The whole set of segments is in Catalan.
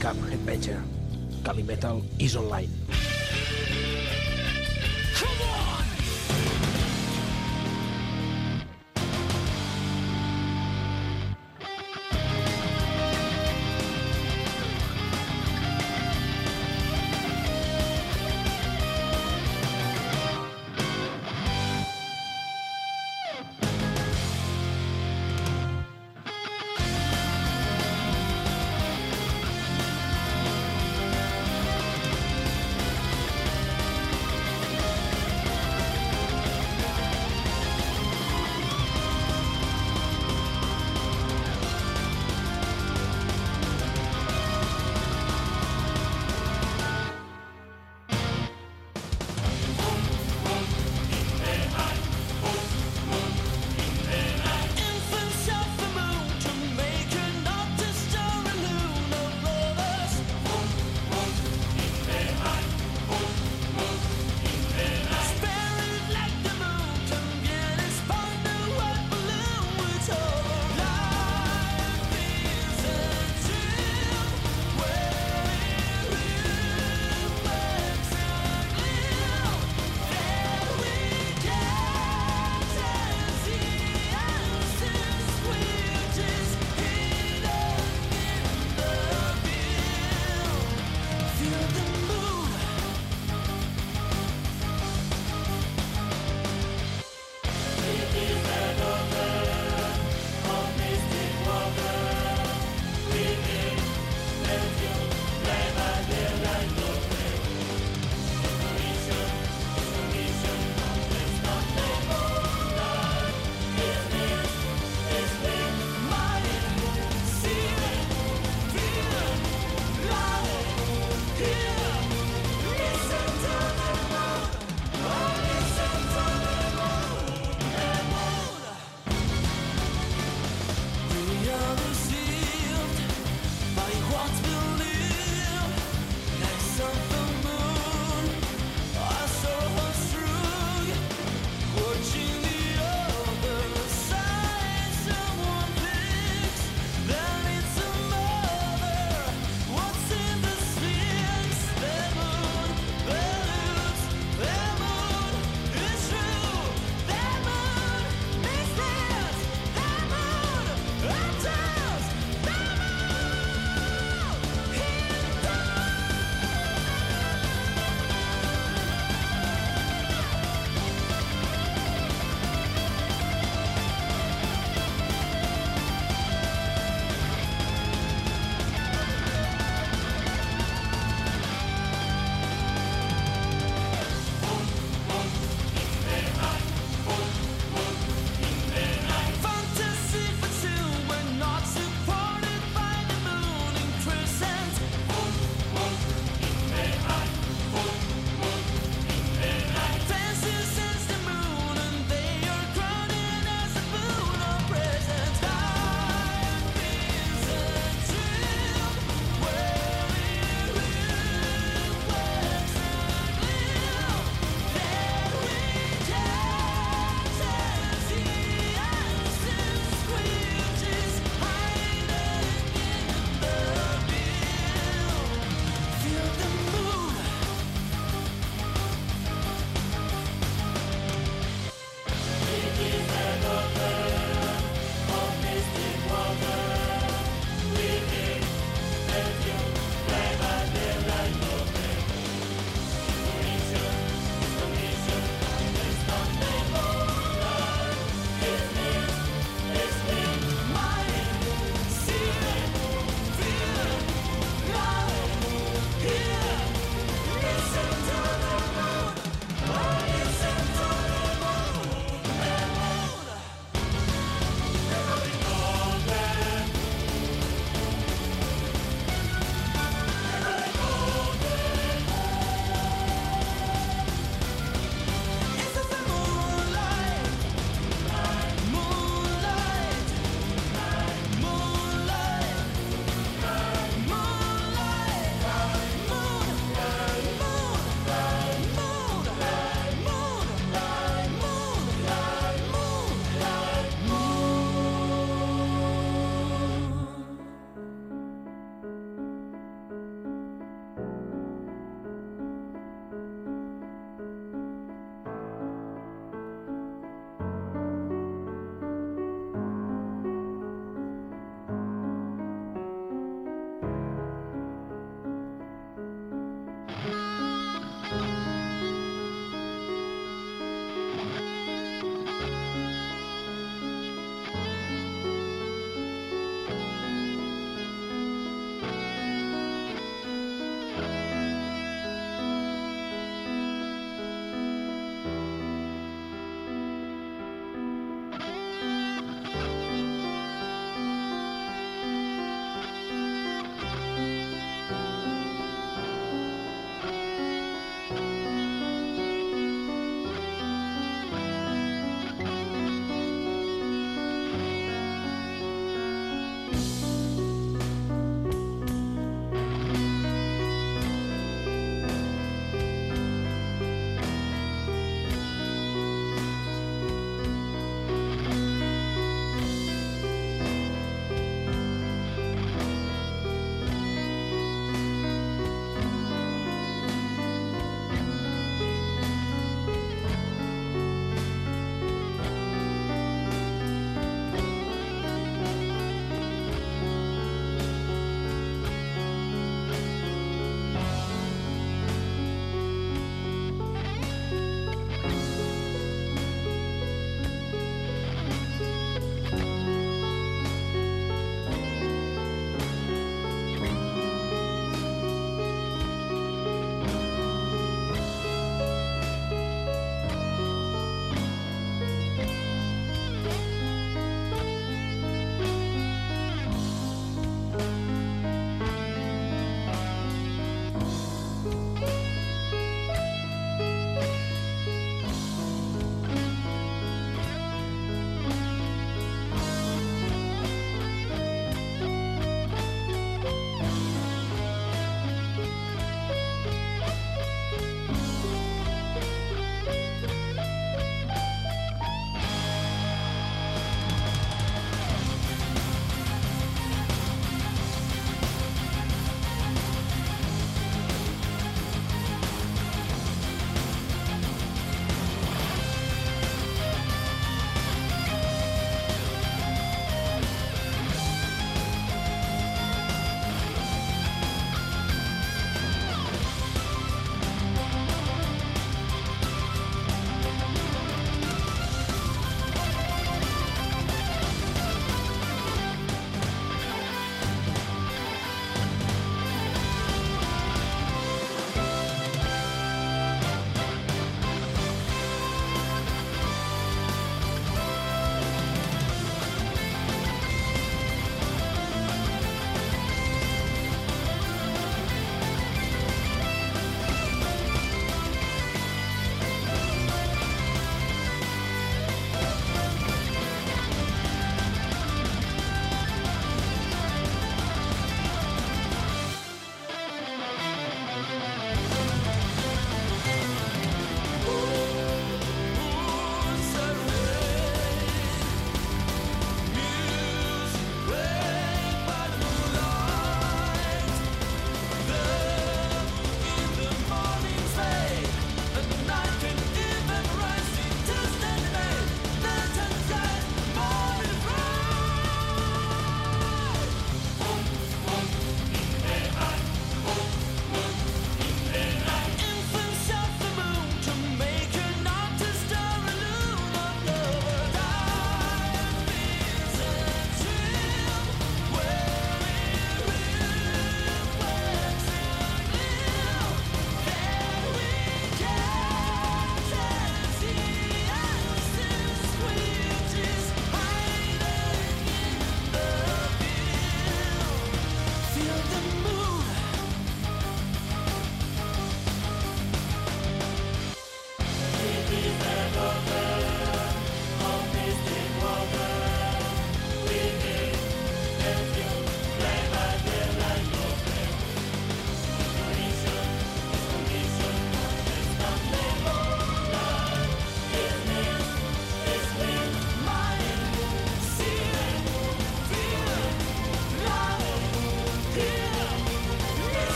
Cap Headbanger. Calimetal is online.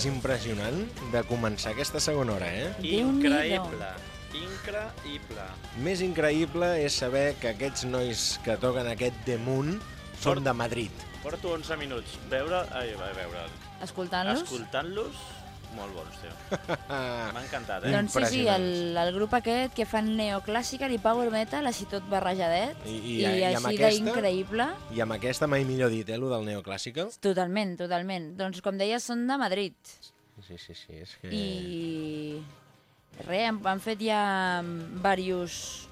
Més impressionant de començar aquesta segona hora, eh? Increïble. Increïble. Més increïble és saber que aquests nois que toquen aquest The Moon són de Madrid. Porto 11 minuts veure... Ai, veure... Escoltant-los? Escoltant-los, molt bons, tio. M'ha encantat, eh? Doncs sí, sí, el, el grup aquest que fan neoclàssica i power metal, així tot barrejadet, I- i, i- i així d'increïble. I amb aquesta mai millor dit, eh, lo del neoclàssica. Totalment, totalment. Doncs com deies, són de Madrid. Sí, sí, sí, és que... I res, han, han fet ja diversos,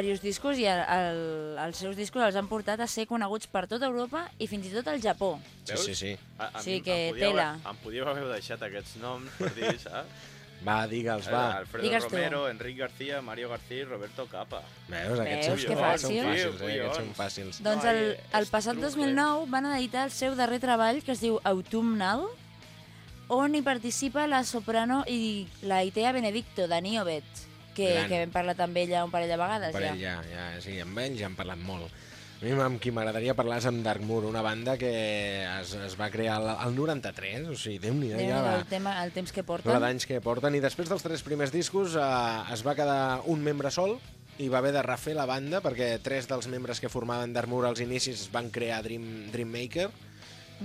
diversos discos i el, el, els seus discos els han portat a ser coneguts per tota Europa i fins i tot al Japó. Sí, sí, sí. A, a Sí, mi que em podíeu tela. Em podíeu haver deixat aquests noms per dir, saps? Va, digue'ls, va. Eh, Alfredo Digues tu. Romero, Enric García, Mario García i Roberto Capa. Veus, aquests Veus, són, que aquests són fàcil. fàcils, eh? Aquests són fàcils. Doncs el, el passat truc, 2009 van editar el seu darrer treball que es diu Autumnal, on hi participa la soprano i la Itea Benedicto, de Niobet, que, Gran. que hem parlat amb ella un parell de vegades Per ell ja. ja, ja, sí, amb ell ja hem parlat molt. A mi amb qui m'agradaria parlar és amb Darkmoor, una banda que es, es va crear al, al 93, o sigui, Déu-n'hi-do, Déu-n'hi-do ja el, tema, el temps que la porten. d'anys que porten. I després dels tres primers discos eh, es va quedar un membre sol i va haver de refer la banda perquè tres dels membres que formaven Darkmoor als inicis van crear Dream, Dreammaker,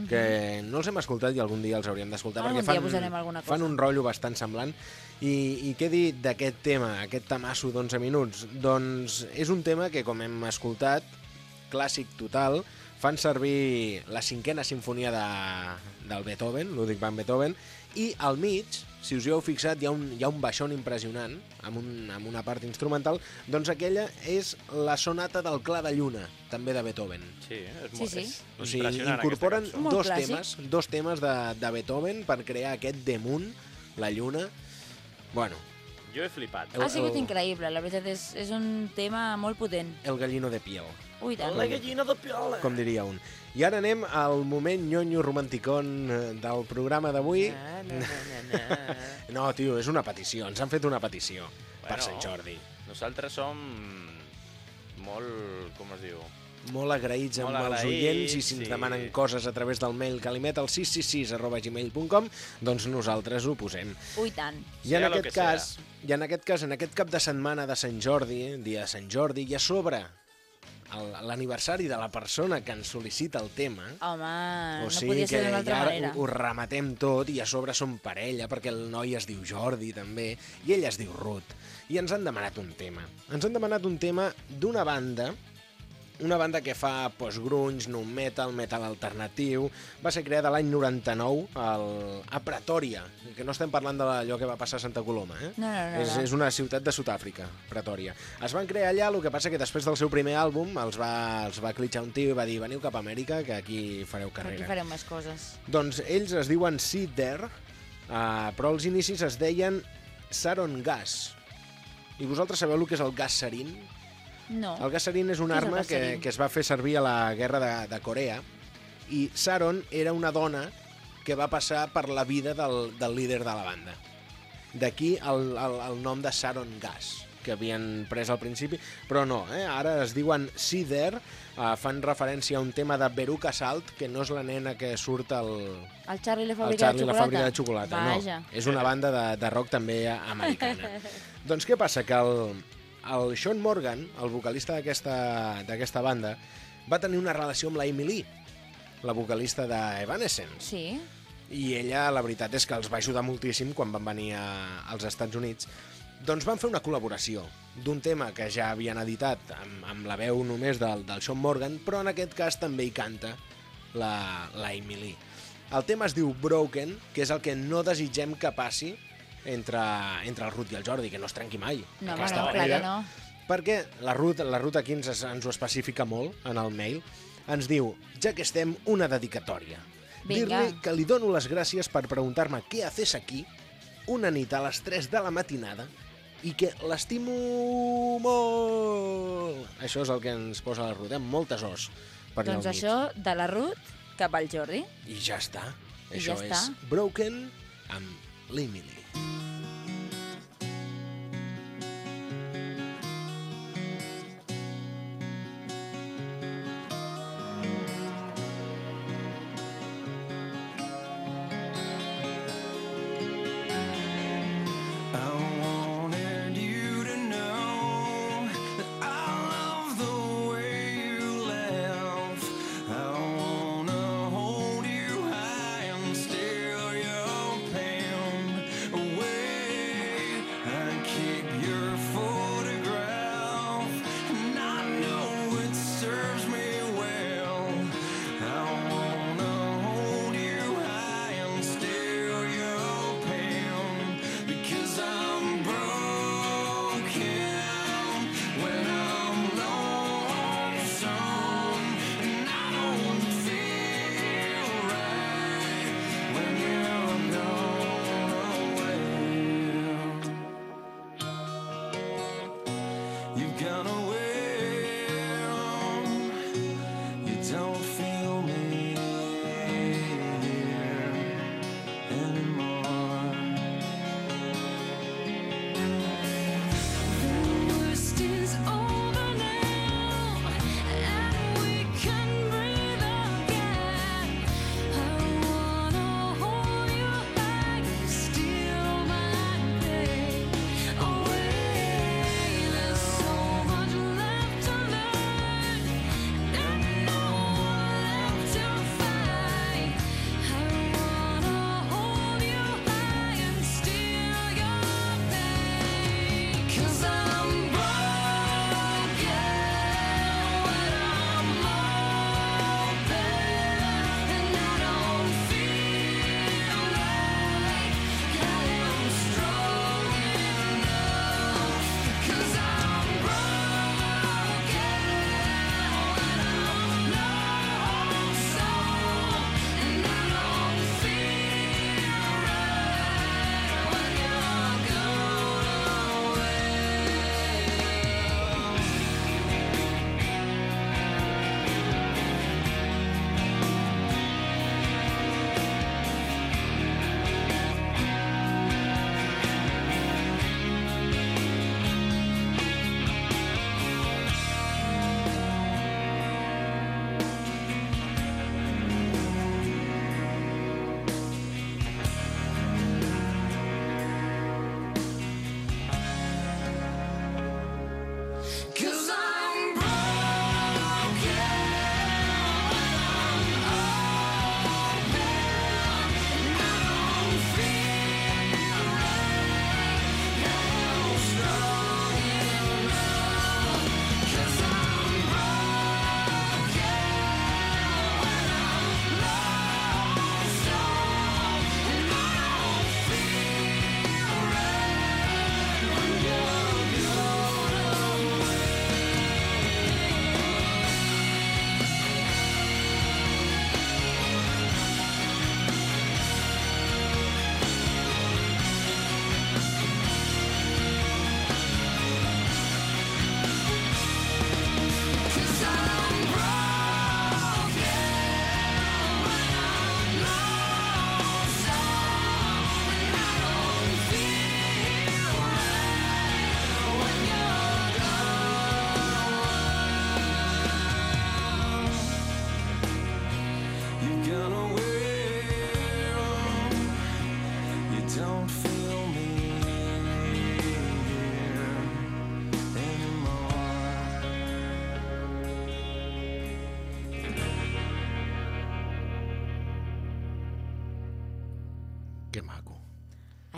que no els hem escoltat i algun dia els hauríem d'escoltar perquè fan, fan un rotllo bastant semblant i, i què dir d'aquest tema, aquest tamasso d'11 minuts? Doncs és un tema que, com hem escoltat, clàssic total, fan servir la cinquena sinfonia de, del Beethoven, Ludwig van Beethoven, i al mig, si us hi heu fixat, hi ha un, hi ha un baixón impressionant, amb, un, amb una part instrumental, doncs aquella és la sonata del Clar de Lluna, també de Beethoven. Sí, és Sí, molt sí. és O sigui, incorporen dos temes, dos temes de, de Beethoven per crear aquest Moon, la lluna. Bueno, Jo he flipat. El- Ha sigut el- increïble, la veritat és, és un tema molt potent. el gallino de piel, Ui, tant. La gallina de piola. com diria un. I ara anem al moment nyonyo romanticón eh, del programa d'avui. Na, na, na, na, na. No, tio, és una petició, ens han fet una petició per Bueno. Sant Jordi. Nosaltres som molt, com es diu? Molt agraïts amb Molt els agraïts, oients i si ens sí. demanen coses a través del mail calimet al 666 arroba gmail.com doncs nosaltres ho posem. Ui, tant. I en Sea aquest que cas, i en aquest cas, en aquest cap de setmana de Sant Jordi, dia de Sant Jordi, i a sobre l'aniversari de la persona que ens sol·licita el tema, Home, o no sigui podia que ser d'una altra ja manera. ho, ho rematem tot i a sobre som parella, perquè el noi es diu Jordi també, i ell es diu Ruth. I ens han demanat un tema. Ens han demanat un tema d'una banda una banda que fa post-grunge, nu metal, metal alternatiu. Va ser creada l'any 99 al, a Pretòria, que no estem parlant d'allò que va passar a Santa Coloma, eh? No, no, no, és, no. és una ciutat de Sud-àfrica, Pretòria. Es van crear allà, el que passa que després del seu primer àlbum els va, els va clitxar un tio i va dir veniu cap a Amèrica, que aquí fareu Per aquí carrera. farem més coses. Doncs ells es diuen Sit There, uh, però als inicis es deien Saron Gas. I vosaltres sabeu el que és el gas sarin? No. El gas sarin és una és arma que, que es va fer servir a la guerra de, de Corea i Saron era una dona que va passar per la vida del, del líder de la banda. D'aquí el, el, el nom de Saron Gas que havien pres al principi, però no, eh? ara es diuen Cider, eh, fan referència a un tema de Veruca Salt, que no és la nena que surt al, El Charlie la fàbrica Charlie de la fàbrica de xocolata. Vaja. No, és una banda de, de rock també americana. doncs què passa? Que el, el Sean Morgan, el vocalista d'aquesta banda, va tenir una relació amb la Emily, la vocalista d'Evanescence. Sí? I ella, la veritat és que els va ajudar moltíssim quan van venir a, als Estats Units. Doncs van fer una col·laboració d'un tema que ja havien editat amb, amb la veu només del, del Sean Morgan, però en aquest cas també hi canta la, la Emily. El tema es diu Broken, que és el que no desitgem que passi entre, entre el Ruth i el Jordi, que no es trenqui mai. No, aquesta no, clar que no. Perquè la Ruth, la Ruth aquí ens, ens ho especifica molt en el mail. Ens diu, ja que estem, una dedicatòria. Dir-li que li dono les gràcies per preguntar-me què haces aquí una nit a les 3 de la matinada i que l'estimo molt. Això és el que ens posa la Ruth, eh? moltes os per allà Doncs això, de la Ruth cap al Jordi. I ja està. I Això ja és està. Broken amb l'Emily. Thank you.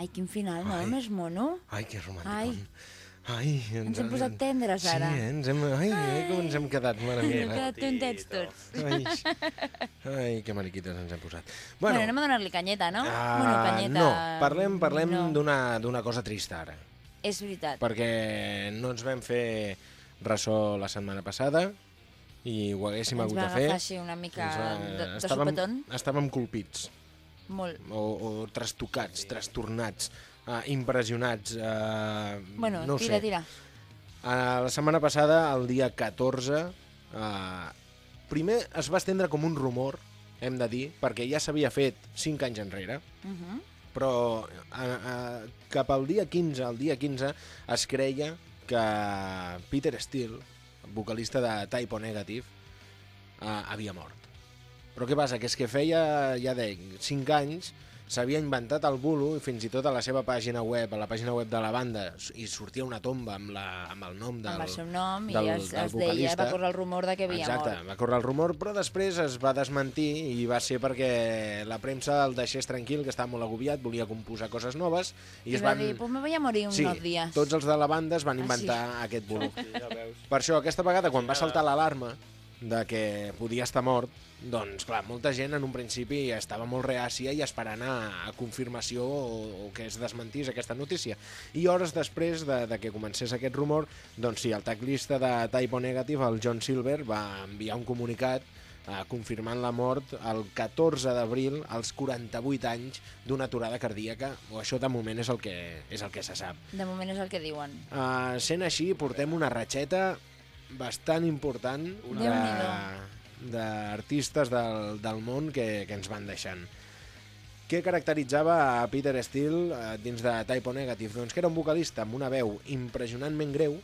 Ai, quin final, no? Ai. Més mono. Ai, que romàntic. Ai. Ai, Ens hem posat tendres, ara. Sí, eh? ens hem... Ai, ai, com ens hem quedat, mare Hem meva. quedat tontets tots. Ai, ai, que mariquites ens hem posat. Bueno, anem a donar-li canyeta, no? ah, bueno, canyeta... no, parlem, parlem no. d'una cosa trista ara. És veritat. Perquè no ens vam fer ressò la setmana passada i ho haguéssim Ens hagut va de fer. agafar així una mica Ens va- de, de estàvem, sopetón. estàvem colpits Molt. o, o trastocats, trastornats, uh, impressionats. Uh, Bueno, no ho tira, sé. tira. Uh, la setmana passada, el dia 14, uh, primer es va estendre com un rumor, hem de dir, perquè ja s'havia fet 5 anys enrere, Uh -huh. però uh, uh, cap al dia 15, el dia 15, es creia que Peter Steele, vocalista de Typo Negative, uh, havia mort. Però què passa? Que és que feia, ja de 5 anys, s'havia inventat el bulo i fins i tot a la seva pàgina web, a la pàgina web de la banda, i sortia una tomba amb, la, amb el nom del, Amb el seu nom i del- es, del es deia, va córrer el rumor de que havia Exacte, mort. va córrer el rumor, però després es va desmentir i va ser perquè la premsa el deixés tranquil, que estava molt agobiat, volia composar coses noves, i, I, es va van... dir, pues me voy a morir sí, unos días. tots els de la banda es van Ah, inventar aquest bulo. Ja veus. Per això, aquesta vegada, quan va saltar l'alarma de que podia estar mort, doncs, clar, molta gent en un principi estava molt reàcia i esperant a, a confirmació o, o que es desmentís aquesta notícia. I hores després de, de que comencés aquest rumor, doncs sí, el teclista de Typo Negative, el John Silver, va enviar un comunicat eh, confirmant la mort el 14 d'abril, als 48 anys, d'una aturada cardíaca, o això de moment és el que, és el que se sap. De moment és el que diuen. Uh, sent així, portem una ratxeta bastant important Déu-n'hi-do. de- d'artistes del, del món que, que ens van deixant. Què caracteritzava a Peter Steele uh, dins de Typo Negative? Doncs que era un vocalista amb una veu impressionantment greu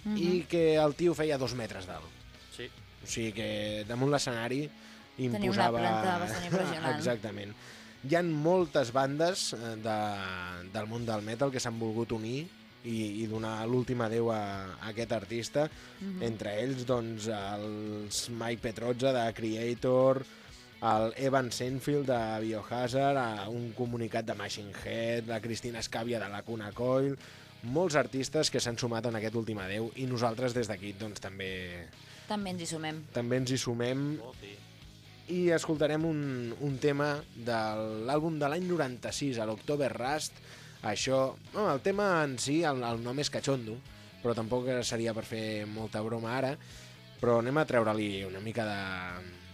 Mhm. i que el tio feia dos metres d'alt. Sí. O sigui que damunt l'escenari una imposava... planta bastant impressionant. Exactament. Hi han moltes bandes eh, de, del món del metal que s'han volgut unir i, i donar l'últim adeu a, a aquest artista. Mhm. Entre ells, doncs, els Mike Petrozza de Creator, el Evan Senfield de Biohazard, a un comunicat de Machine Head, la Cristina Escàvia de la Cuna Coil, molts artistes que s'han sumat en aquest últim adeu i nosaltres des d'aquí doncs, també, També ens hi sumem. també ens hi sumem i escoltarem un, un tema de l'àlbum de l'any 96, a l'October Rust. Això, no, el tema en si, el, el nom és Cachondo, però tampoc seria per fer molta broma ara, però anem a treure-li una mica de,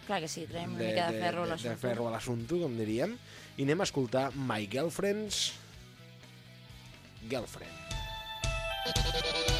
Clar que sí, traiem una mica de ferro de, de l'assumpte. ferro a l'assumpte, com diríem, i anem a escoltar My Girlfriend's Girlfriend. There's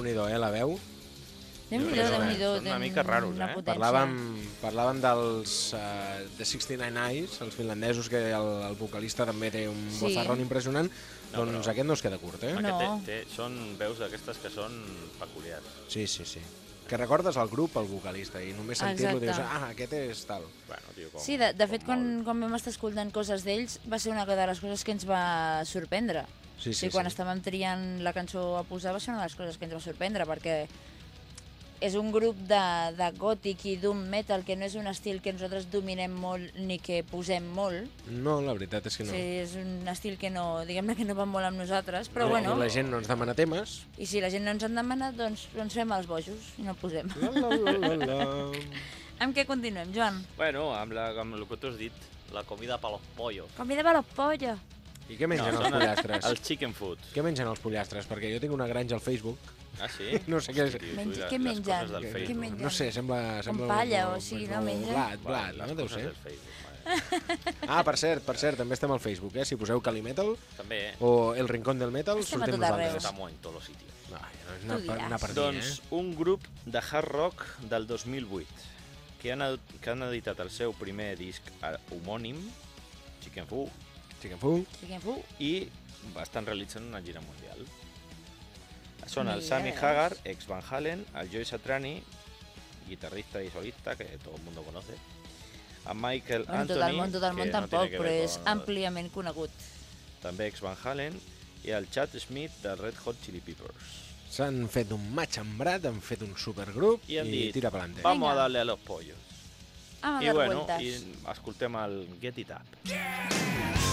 Déu-n'hi-do, eh, la veu. Déu-n'hi-do, Déu-n'hi-do, Déu-n'hi-do. són una mica raros, eh? potència. Parlàvem, parlàvem dels uh, The 69 Eyes, els finlandesos, que el, el vocalista també té un Sí. bozarrón impressionant. No, doncs però- aquest no es queda curt, eh? No. Té, té, són veus d'aquestes que són peculiars. Sí, sí, sí. Que recordes el grup, el vocalista, i només sentir-lo dius, ah, aquest és tal. Bueno, tio, com, Sí, de, de fet, com quan, molt. quan vam estar escoltant coses d'ells, va ser una de les coses que ens va sorprendre. Sí, sí, sigui, quan sí. estàvem triant la cançó a posar va ser una de les coses que ens va sorprendre, perquè és un grup de, de gòtic i doom metal que no és un estil que nosaltres dominem molt ni que posem molt. No, la veritat és que no. Sí, és un estil que no, diguem-ne que no va molt amb nosaltres, però I bueno, La gent no ens demana temes. i si la gent no ens en demana, doncs, doncs fem els bojos i no posem. La, la, la, la, la. amb què continuem, Joan? Bueno, amb, la, amb el que tu has dit, la comida pa los pollos. Comida per los pollos. I què mengen No, els pollastres? El chicken food. Què mengen els pollastres? Perquè jo tinc una granja al Facebook. Ah, sí? No sé què és. Menja- què mengen? Què mengen? No sé, sembla... sembla palla, un- o sigui, no mengen? Blat, blat, no? Deu ser. Ah, per cert, per cert, també estem al Facebook, eh? Si poseu Calimetal També, eh? o El Rincón del Metal, Estem sortim nosaltres. Estamos en todos los sitios. No, anar, Tu per, Doncs aquí, un grup de hard rock del 2008 que han, que han editat el seu primer disc eh, homònim, Chicken eh? Chicken Fu. Chicken Fu. i estan realitzant una gira mundial. Són el Sammy veus. Hagar, ex Van Halen, el Joey Satriani, guitarrista y solista, que todo el mundo conoce, a Michael Bueno, Anthony, tot el món, tot el que món no tampoc, que però és con- àmpliament conegut. també ex Van Halen, i el Chad Smith de Red Hot Chili Peppers. S'han fet un match embrat, han fet un supergrup I han i dit, tira pelante. Vamos a darle a los pollos. Ah, I bueno, vueltas. i escoltem el Get It Up. Round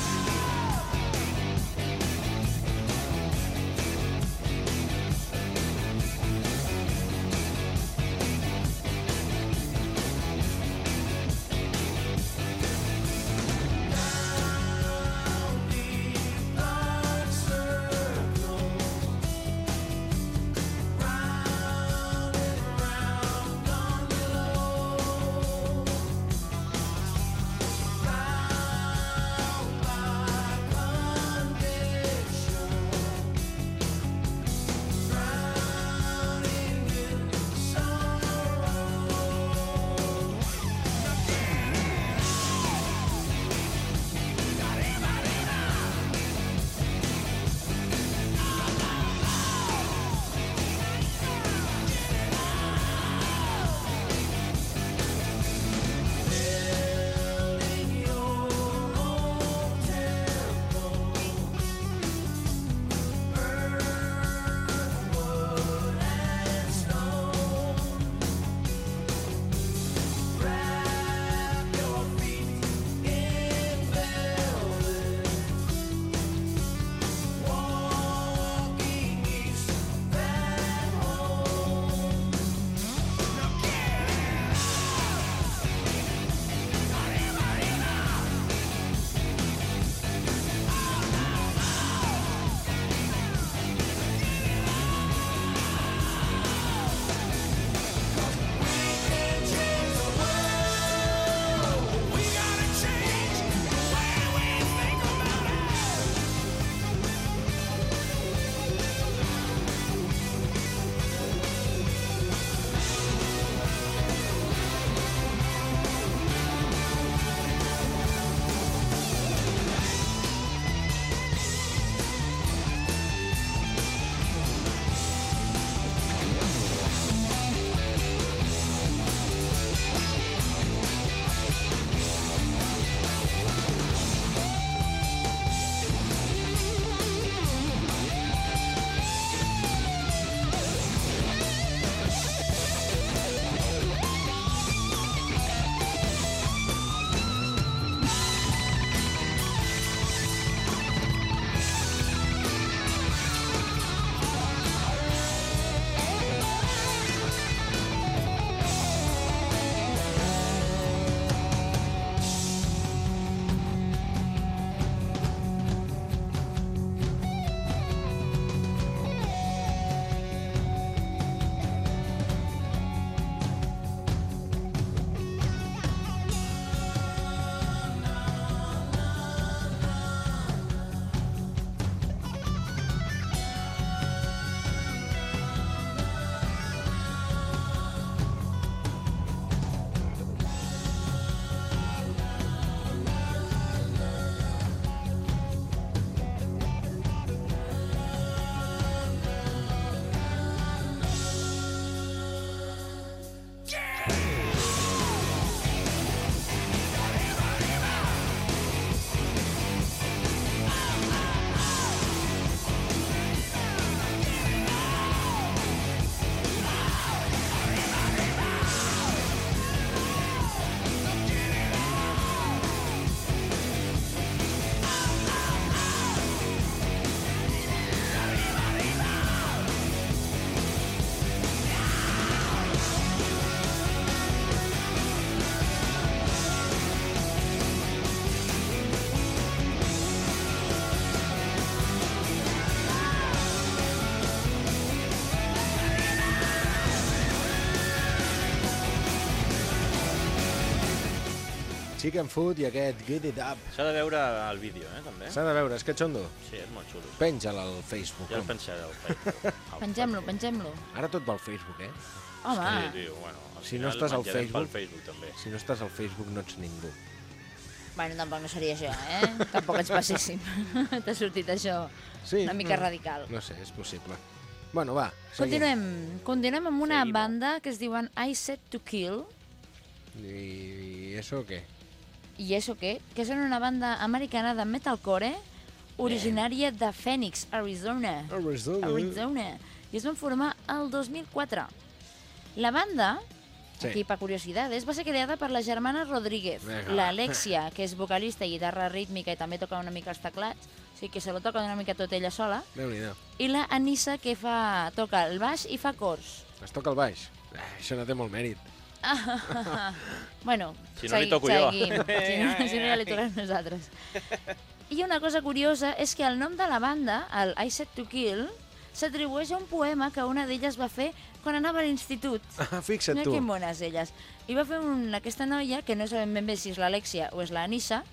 Chicken Food i aquest Get It Up. S'ha de veure el vídeo, eh, també. S'ha de veure, és que xondo. Sí, és molt xulo. Penja'l al Facebook. Ja el pensaré al Facebook. Pengem-lo, pengem-lo. Ara tot va al Facebook, eh? Home, Sí, tio, bueno, al Si no estàs al Facebook- Facebook, també. Si no estàs al Facebook no ets ningú. bueno, tampoc no seria això, eh? Tampoc ets passíssim. T'ha sortit això Sí, una mica no, radical. No sé, és possible. Bueno, va, seguim. Continuem, continuem amb una Seguim. banda que es diuen I Set to Kill, I, I això què? I això què? Que són una banda americana de metalcore originària de Phoenix, Arizona. Arizona. Arizona. I es van formar el 2004. La banda, Sí. aquí per curiositats, va ser creada per la germana Rodríguez, l'Alexia, que és vocalista i guitarra rítmica i també toca una mica els teclats, o sigui que se lo toca una mica tot ella sola, Déu-n'hi-do. i la Anissa, que fa, toca el baix i fa cors. Es toca el baix. Eh, això no té molt mèrit. Bueno, Si no li segui- toco jo. seguim. Si no, si no ja li tocarem nosaltres. I una cosa curiosa és que el nom de la banda, el I Set to Kill, s'atribueix a un poema que una d'elles va fer quan anava a l'institut. Ah, fixa't Mira tu. que mones elles. I va fer un, aquesta noia, que no sabem ben bé si és l'Alexia o és la Anissa,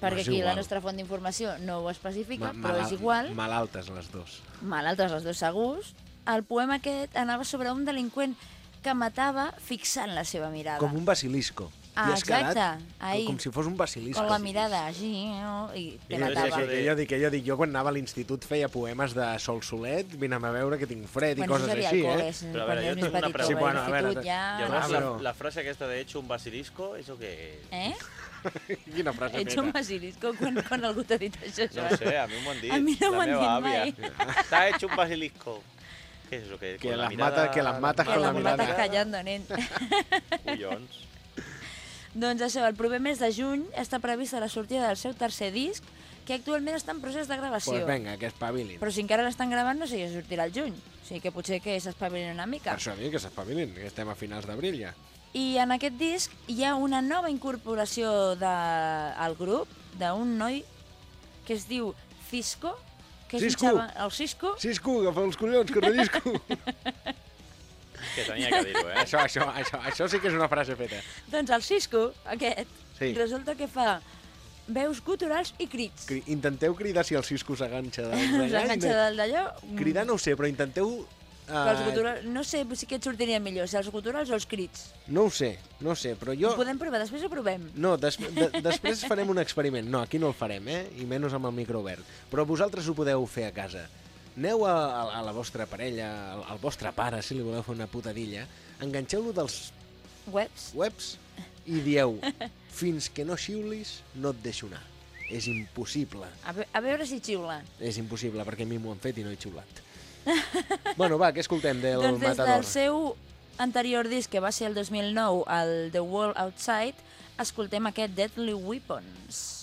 perquè aquí la igual. nostra font d'informació no ho especifica, Ma- però és igual, Malaltes les dos. malaltres les dues segurs, el poema aquest anava sobre un delinqüent que matava fixant la seva mirada. Com un basilisco. Ah, I has quedat exacte, ahí. Com si fos un basilisco. Con la mirada així, no? i te I matava. que, que, jo dic, que jo dic, jo quan anava a l'institut feia poemes de Sol Solet, vinem a veure que tinc fred i Bueno, coses això així, col·le, eh? si- Però a quan veure, jo més tinc una pregunta. Sí, bueno, a veure, l'institut ja... Llavors, Ah, la, però- la frase aquesta de hecho un basilisco, ¿eso qué es? Eh? Quina frase Ets un basilisco quan, quan algú t'ha dit això, No Joan? sé, a mi m'ho han dit. A mi no la m'ho han dit àvia. mai. Está hecho un basilisco. ¿Qué es eso? Que, Que con la las mirada- mata- que las matas Que con la la mates mirada. callando, nen. Collons. doncs això, el proper mes de juny està prevista la sortida del seu tercer disc, que actualment està en procés de gravació. Pues vinga, que espavilin. Però si encara l'estan gravant, no sé si sortirà al juny. O sigui que potser que s'espavilin una mica. Per això dic que s'espavilin, que estem a finals d'abril ja. I en aquest disc hi ha una nova incorporació de, al grup d'un noi que es diu Cisco, és Cisco. El Cisco? Cisco, agafa els collons, que rellisco. Que tenia que dir-ho, eh? això, això, això, això sí que és una frase feta. Doncs el Cisco, aquest, Sí. resulta que fa veus guturals i crits. Cri intenteu cridar si el Cisco s'aganxa d'allà. S'enganxa del d'allò... Cridar no ho sé, però intenteu... però els guturals, no sé si què et sortiria millor, si els guturals o els crits. no ho sé, no ho sé, però jo... Ho podem provar, després ho provem. No, des de després farem un experiment. No, aquí no el farem, eh? I menys amb el micro obert. Però vosaltres ho podeu fer a casa. Aneu a, a, a la vostra parella, al, al vostre pare, si li voleu fer una putadilla, enganxeu-lo dels Webs. webs i dieu fins que no xiulis no et deixo anar. És impossible. A, ve a veure si xiula. És impossible, perquè a mi m'ho han fet i no he xiulat. bueno, va, què escoltem del doncs des Matador? del seu anterior disc, que va ser el 2009, el The World Outside, escoltem aquest Deadly Weapons.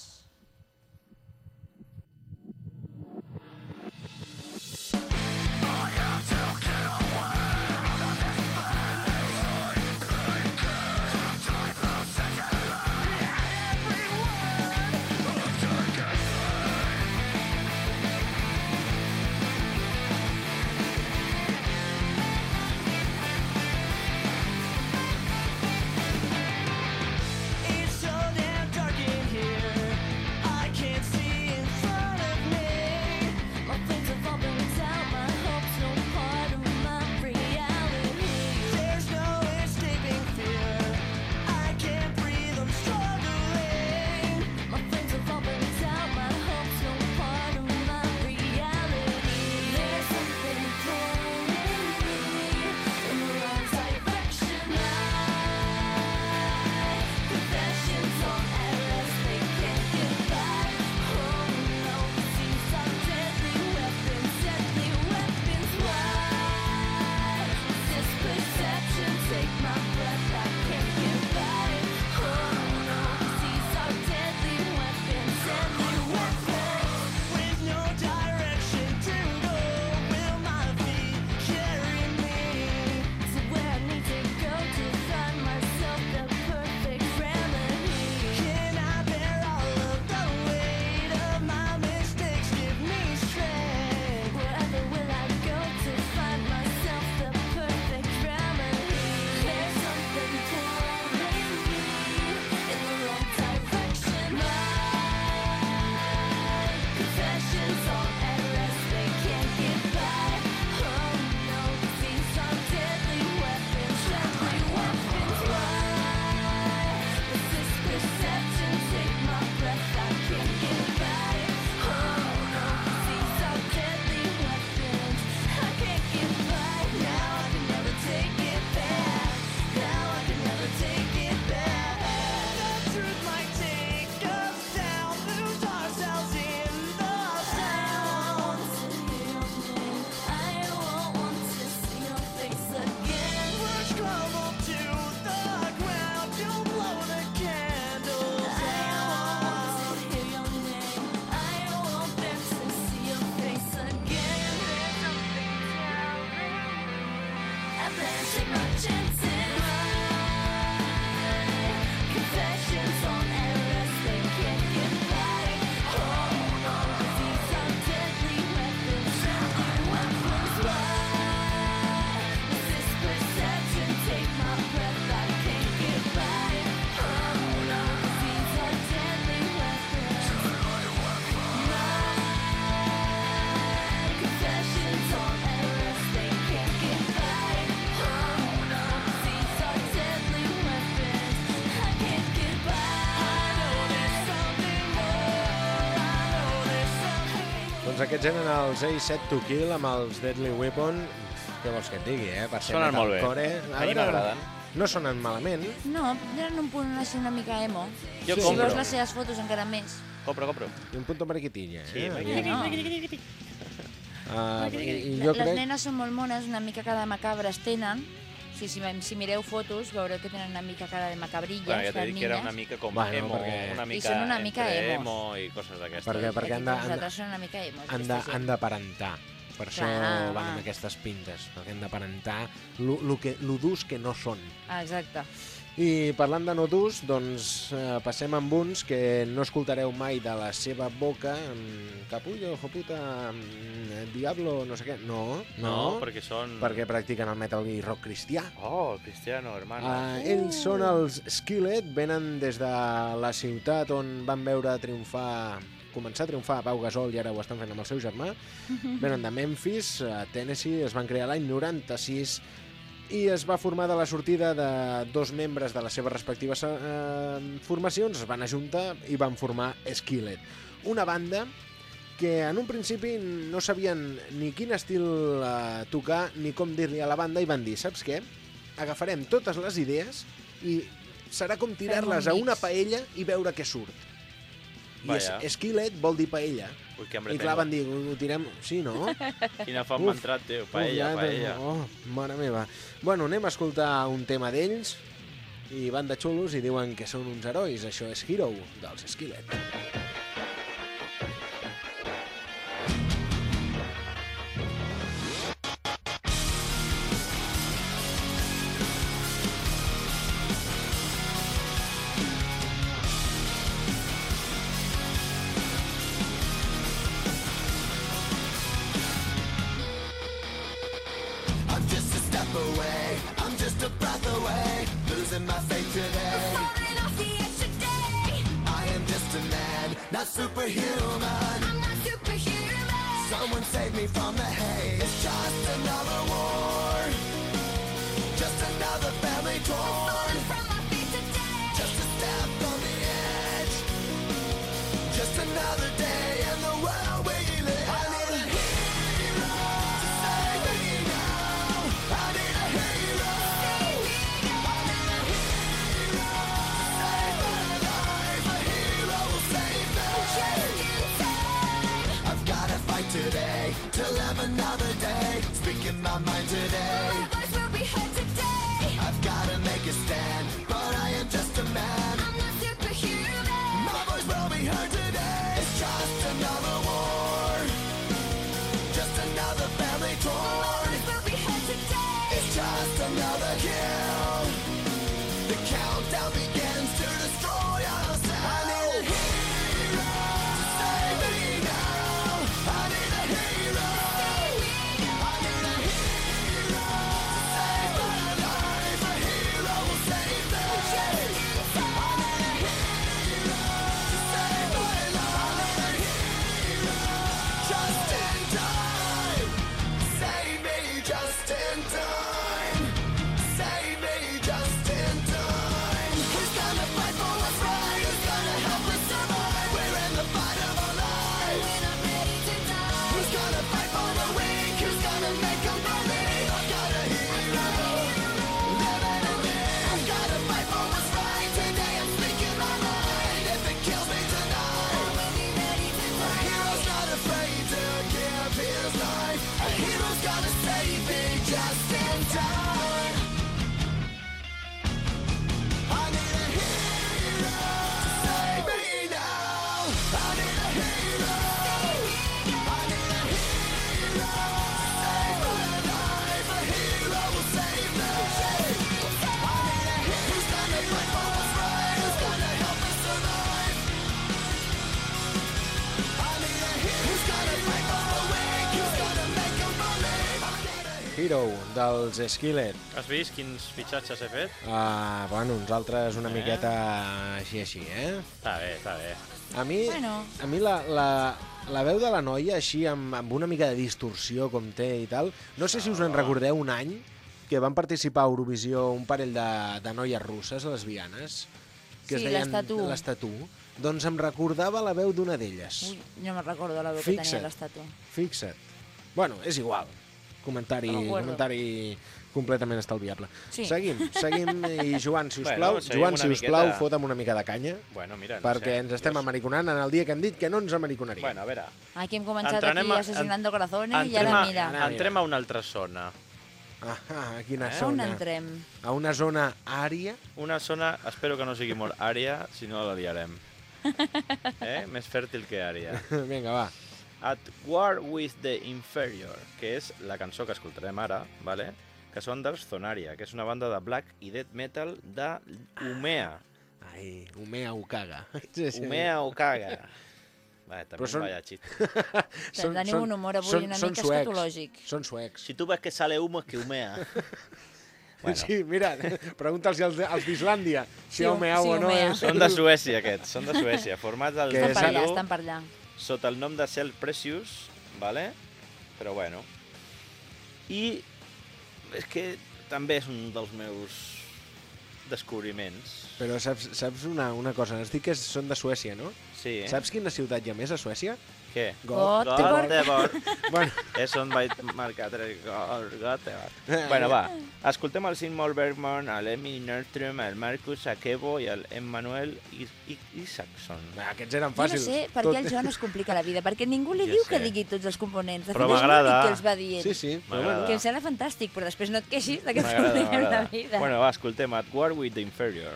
Aquests eren els A7 to Kill amb els Deadly Weapon. Què vols que et digui, eh? Per Sonen molt bé. metalcore. A mi m'agraden. No sonen malament. No, tenen un punt així una mica emo. Jo Sí. Si compro. veus les seves fotos encara més. Compro, compro. I un punto mariquitilla, eh? Sí, Aquí. No. Uh, i, i jo Les crec... nenes són molt mones, una mica cara de macabres tenen. Sí, si, si mireu fotos veureu que tenen una mica cara de macabrilles, Bueno, ja t'he dit que era una mica com Bueno, emo, perquè- una I mica, són una mica entre emos. emo i coses d'aquestes. Perquè, perquè han de, han, de, Nosaltres són una mica emos. han, de, han d'aparentar. Per això Clar, van amb aquestes pintes, perquè han d'aparentar lo, que, lo durs que no són. Ah, Exacte. I parlant de no durs, doncs eh, passem amb uns que no escoltareu mai de la seva boca, capullo, hijo puta, mm, diablo, no sé què. No, no, No, perquè són... perquè practiquen el metal i rock cristià. Oh, el Cristiano, hermano. Uh, ells són els Skillet, venen des de la ciutat on van veure triomfar començar a triomfar a Pau Gasol i ara ho estan fent amb el seu germà. Venen de Memphis, a Tennessee, es van crear l'any 96 i es va formar de la sortida de dos membres de les seves respectives eh, formacions, es van ajuntar i van formar Skillet. Una banda que en un principi no sabien ni quin estil eh, tocar ni com dir-li a la banda i van dir, saps què? Agafarem totes les idees i serà com tirar-les a una paella i veure què surt. I Vaja. es, skillet vol dir paella. Ui, que hambre I clar, tengo. van dir, ho tirem... Sí, no? Quina fam Uf. m'ha entrat, tio. Uf, Paella, ja, paella. Oh, mare meva. Bueno, anem a escoltar un tema d'ells i van de xulos i diuen que són uns herois. Això és Hero, dels Skillet. I'm Hero, dels Skillet. Has vist quins fitxatges he fet? Uh, bueno, uns altres una Eh? miqueta així, així, eh? Està bé, està bé. A mi, Bueno. a mi la, la, la veu de la noia, així, amb, amb una mica de distorsió, com té i tal, no sé si us en recordeu un any que van participar a Eurovisió un parell de, de noies russes, lesbianes, que es Sí, deien l'Estatú. l'Estatú. doncs em recordava la veu d'una d'elles. No me'n recordo la veu que Fixa't. tenia l'estàtua. Fixa't. Bueno, és igual. Comentari, No comentari completament estalviable. Sí. Seguim, seguim i Joan, si us Bueno, plau, Joan, si us plau, miqueta. fota'm una mica de canya, Bueno, mira, no perquè sé. ens estem Jo- americonant en el dia que hem dit que no ens americonaríem. Bueno, a veure, Aquí hem començat Entrenem aquí a- assassinando corazones i entrem, ara a, mira. Ara, entrem a una altra zona. Ah, ah, a quina Eh? On zona? entrem? A una zona ària? Una zona, espero que no sigui molt ària, si no la liarem. Eh? Més fèrtil que ària. Vinga, va. At War with the Inferior, que és la cançó que escoltarem ara, vale? que són dels Zonaria, que és una banda de black i death metal de Umea. Ai, Umea Ukaga. Sí, sí. Umea Okaga. Va, també Però són- vaya xiste. Són- Tenim són- un humor avui són- una són mica suecs. escatològic. Són suecs. Si tu ves que sale humo, es que humea. Bueno. Sí, mira, pregunta'ls als, als d'Islàndia si Sí, ha humeau sí, o no. humea. És... Són de Suècia, aquests, són de Suècia, formats al Que Estan per allà, 2001 estan per allà. Sota el nom de Cell Precious, vale? però bueno. I és que també és un dels meus descobriments. Però saps, saps una, una cosa? Has dit que són de Suècia, no? Sí? Saps quina ciutat hi ha més a Suècia? Què? Göteborg. Göteborg. Bueno, És on vaig marcar tres gols, Göteborg. bueno, va, escoltem el Sigmund Bergman, l'Emmy Nerdstrom, el Marcus Akebo i el Emmanuel Is Is Isaacson. aquests eren Jo no fàcils. sé per què el Joan es complica la vida, perquè ningú li Jo diu sé. que digui tots els components. De Però m'agrada. que els va dient. Sí, sí. Que em sembla fantàstic, però després no et queixis de que compliquem la vida. Bueno, va, escoltem, At War with the Inferior.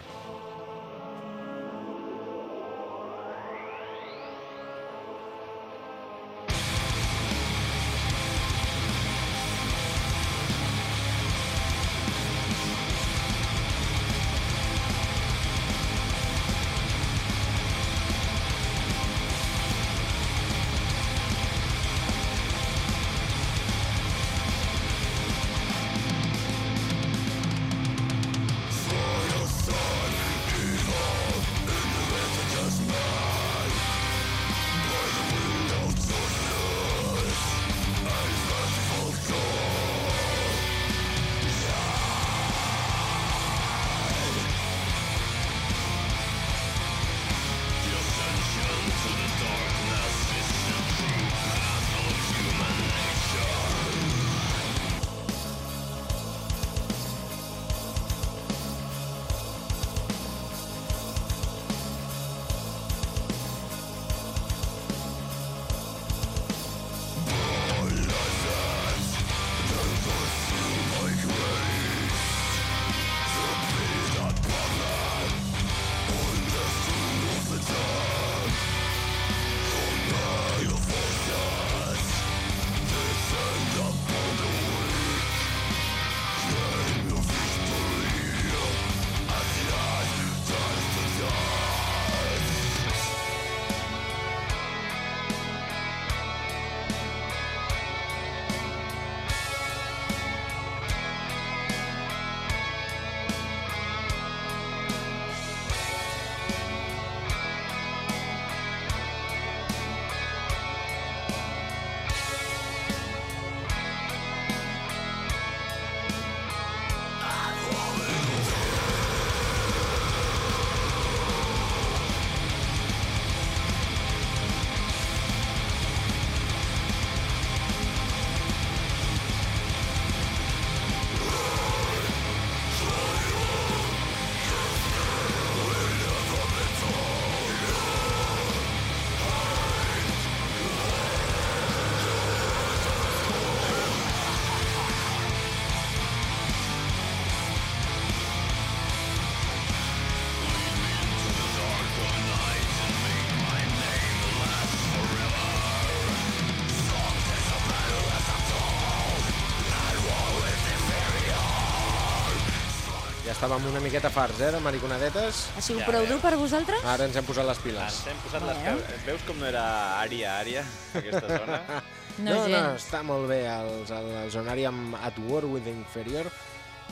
Estàvem una miqueta farts, eh, de mariconadetes. Ha sigut Ja prou dur per vosaltres? Ara ens hem posat les piles. Ens hem posat les cames. Veus com no era ària, ària, aquesta zona? No, no, no, està molt bé. El, el, el zonari amb At War with Inferior.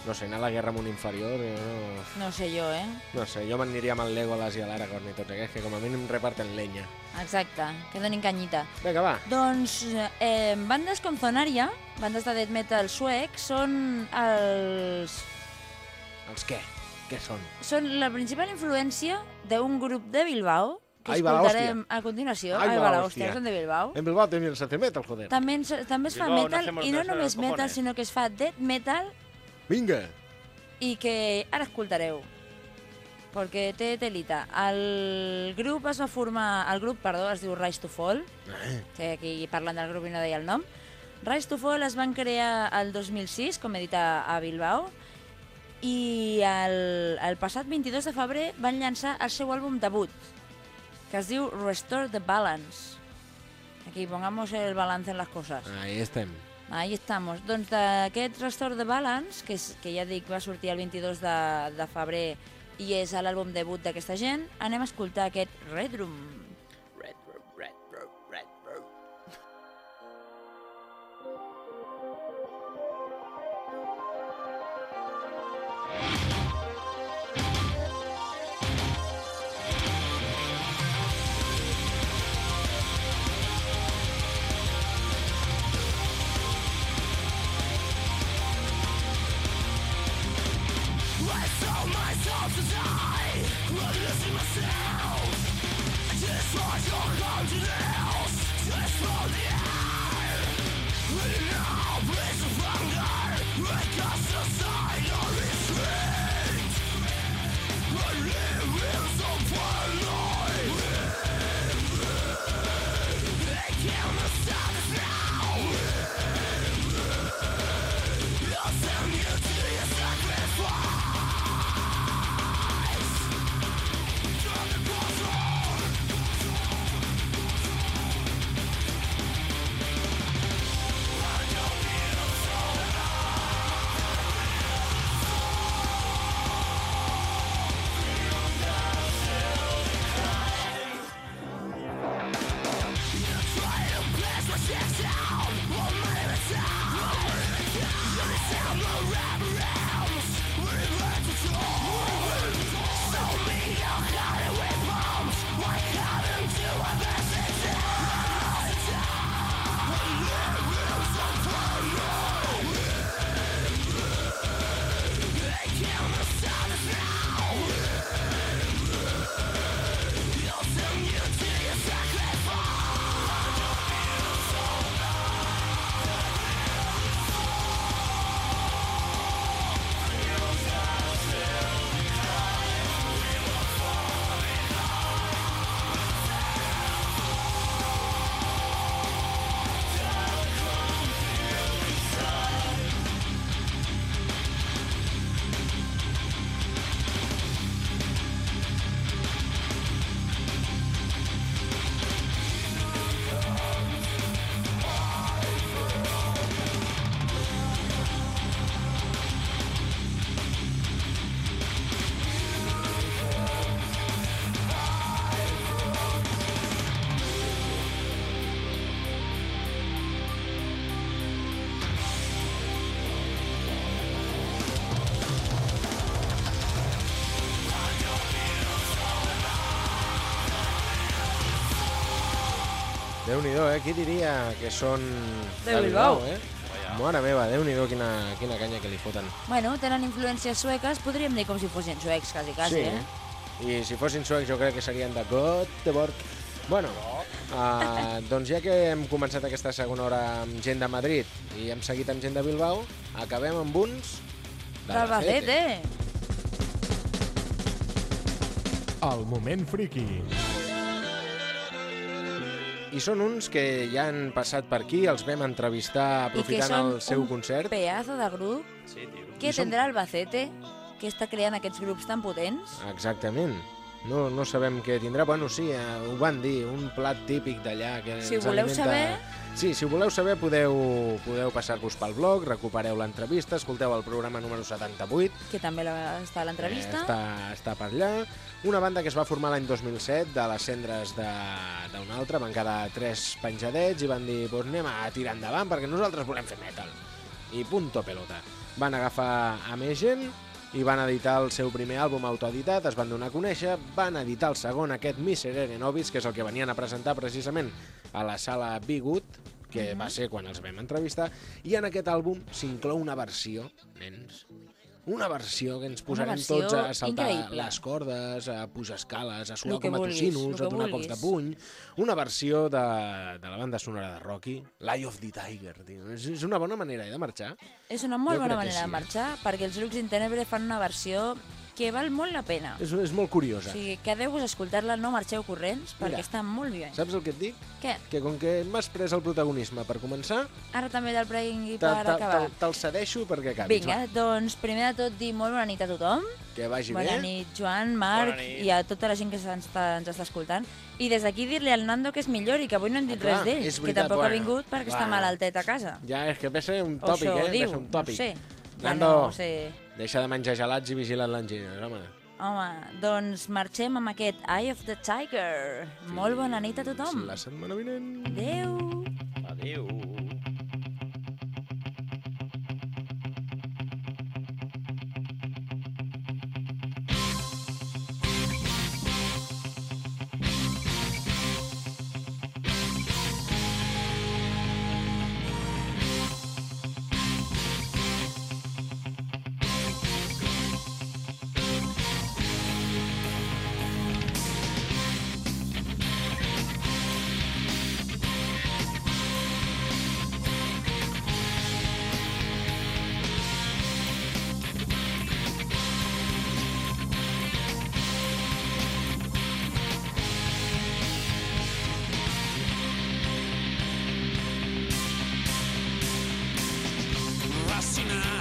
No sé, anar a la guerra amb un inferior... eh, No, No sé jo, eh? no sé, jo m'aniria amb el Legolas i l'Aragorn i tots aquests, que com a mínim reparten lenya. Exacte, que donin canyita. Vinga, va. Doncs eh, bandes com Zonaria, bandes de death metal suec, són els... Els què? Què són? Són la principal influència d'un grup de Bilbao que Ahí la escoltarem a continuació. Ahí Ahí va la hòstia, són de Bilbao. En Bilbao también se hace metal, joder. També, ens- també es fa Bilbao, metal, i no només metal, sinó que es fa death metal Vinga. i que ara escoltareu perquè té telita. El grup es va formar, el grup, perdó, es diu Rise to Fall, Eh, sí, aquí parlant del grup i no deia el nom. Rise to Fall es van crear el 2006, com he dit, a, a Bilbao, i el, el passat 22 de febrer van llançar el seu àlbum debut, que es diu Restore the Balance. Aquí pongamos el balance en las cosas. Ahí estem. Ahí estamos. Doncs d'aquest Restore the Balance, que, és, que ja dic va sortir el 22 de, de febrer i és l'àlbum debut d'aquesta gent, anem a escoltar aquest Red Room. Déu-n'hi-do, eh? Qui diria que són De Bilbao. eh? Mare meva, Déu-n'hi-do quina, quina canya que li foten. Bueno, tenen influències sueques, podríem dir com si fossin suecs, quasi, quasi, sí. eh? I si fossin suecs jo crec que serien de Göteborg. Bueno, uh, doncs ja que hem començat aquesta segona hora amb gent de Madrid i hem seguit amb gent de Bilbao, acabem amb uns D'Albacete! El moment friki. I són uns que ja han passat per aquí, els vam entrevistar I que aprofitant són el seu un concert. pedazo de grup Sí, tio. que I som- tindrà Albacete, que està creant aquests grups tan potents. Exactament. No, no sabem què tindrà. Bueno, sí, eh, ho van dir, un plat típic d'allà que Si ens voleu alimenta... saber- Sí, si ho voleu saber podeu, podeu passar-vos pel blog, recupereu l'entrevista, escolteu el programa número 78, que també la, està a l'entrevista. Eh, està, està per allà. Una banda que es va formar l'any 2007 de les cendres de- d'una altra. Van quedar tres penjadets i van dir pues anem a tirar endavant perquè nosaltres volem fer metal. I punto pelota. Van agafar a més gent i van editar el seu primer àlbum autoeditat, es van donar a conèixer, van editar el segon, aquest Miserere Nobis, que és el que venien a presentar precisament a la sala Bigut, que va ser quan els vam entrevistar, i en aquest àlbum s'inclou una versió, nens, una versió que ens posarem tots a saltar increïble. les cordes, a pujar escales, a suar com a tocinos, a donar cops de puny. Una versió de, de la banda sonora de Rocky, L'Eye of the Tiger, tio. És, és una bona manera eh, de marxar. És una molt Jo bona manera sí. de marxar, perquè els Lux in Tenebre fan una versió que val molt la pena. És, és molt O curiosa. sigui, quedeu-vos a escoltar-la, no marxeu corrents, perquè Mira. està molt bé. Saps el que et dic? Què? Que com que m'has pres el protagonisme per començar, Ara també del prengui te- per te- acabar. te- te'l cedeixo perquè acabis. Vinga, doncs primer de tot dir molt bona nit a tothom. Va, que vagi Bona bé. nit, Joan, Marc Bona nit. i a tota la gent que ens està, ens està escoltant. I des d'aquí dir-li al Nando que és millor i que avui no hem dit Ah, clar, res d'ell, que tampoc ha bueno, vingut perquè està bueno. malaltet a casa. Ja, és que ve ser un O tòpic, eh? Ve diu, ser un tòpic. no sé. Nando, no sé. Deixa de menjar gelats i vigila l'engines, home. Home, doncs marxem amb aquest Eye of the Tiger. Molt bona nit a tothom. La setmana vinent. Adéu. Adéu. Tonight.